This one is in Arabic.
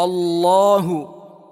الله